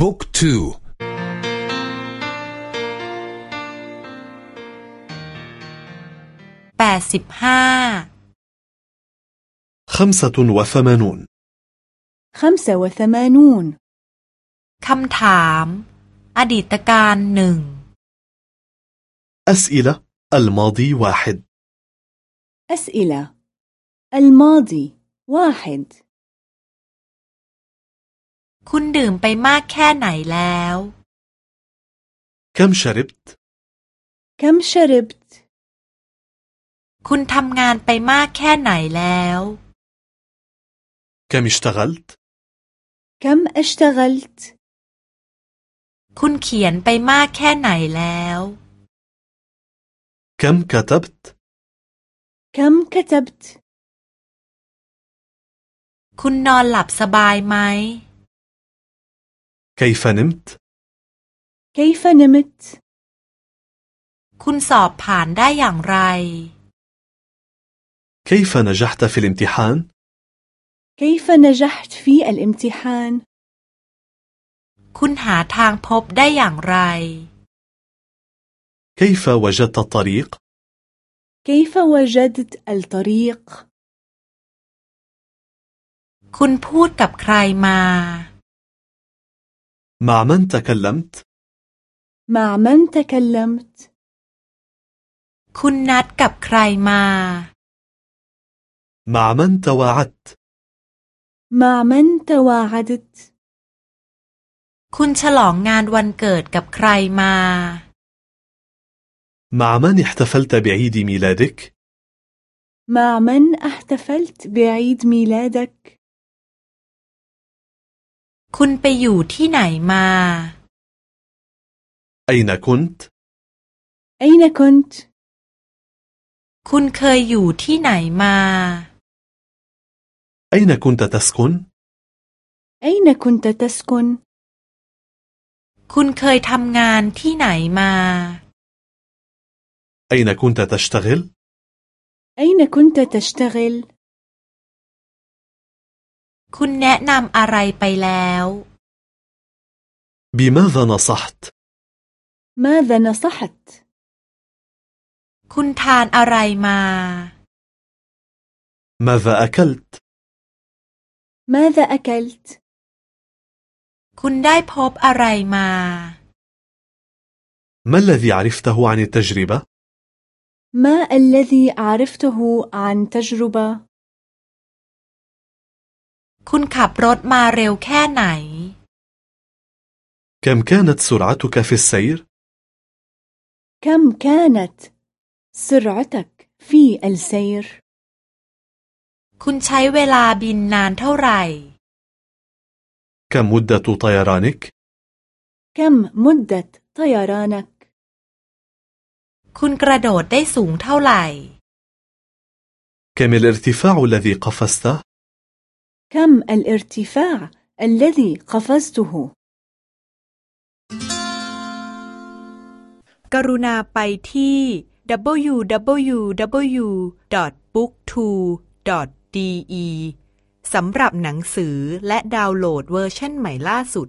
บุ๊กทูแปดสิบห้า خمسة وثمانون خمسة وثمانون คำถาม อดีตการหนึ่ง أسئلة الماضي واحد أسئلة الماضي واحد คุณดื่มไปมากแค่ไหนแล้ว كم شربت؟ كم شربت คุณทำงานไปมากแค่ไหนแล้ว كم اشتغلت؟ كم اشتغلت คุณเขียนไปมากแค่ไหนแล้ว كم كتبت؟ كم كتبت คุณนอนหลับสบายไหม كيف نمت؟ كيف نمت คุณสอบผ่านได้อย่างไร كيف نجحت في الامتحان؟ كيف نجحت في الامتحان คุณหาทางพบได้อย่างไร كيف وجدت الطريق؟ كيف وجدت الطريق คุณพูดกับใครมา مع من تكلمت؟ مع من تكلمت คุณนัดกับใครมา مع من تواعدت؟ مع من تواعدت คุณฉลองงานวันเกิดกับใครมา مع من احتفلت بعيد ميلادك؟ مع من احتفلت بعيد ميلادك คุณไปอยู่ที่ไหนมา أين كنت؟ أين كنت คุณเคยอยู่ที่ไหนมา أين كنت تسكن؟ أين كنت تسكن คุณเคยทำงานที่ไหนมา أين كنت تشتغل؟ أين كنت تشتغل คุณแนะนำอะไรไปแล้ว بماذا نصحت؟ ماذا نصحت คุณทานอะไรมา ماذا أكلت؟ ماذا أكلت คุณได้พบอะไรมา ما الذي عرفته عن التجربة؟ ما الذي عرفته عن تجربة คุณขับรถมาเร็วแค่ไหน كم كانت سرعتك في السير؟ كم كانت سرعتك في السير คุณใช้เวลาบินนานเท่าไหร่ كم مدة طيرانك؟ كم مدة طيرانك คุณกระโดดได้สูงเท่าไหร่ كم الارتفاع الذي قفزته؟ كم الارتفاع الذي قفزته กรุณาไปที่ www.booktwo.de สำหรับหนังสือและดาวน์โหลดเวอร์ชันใหม่ล่าสุด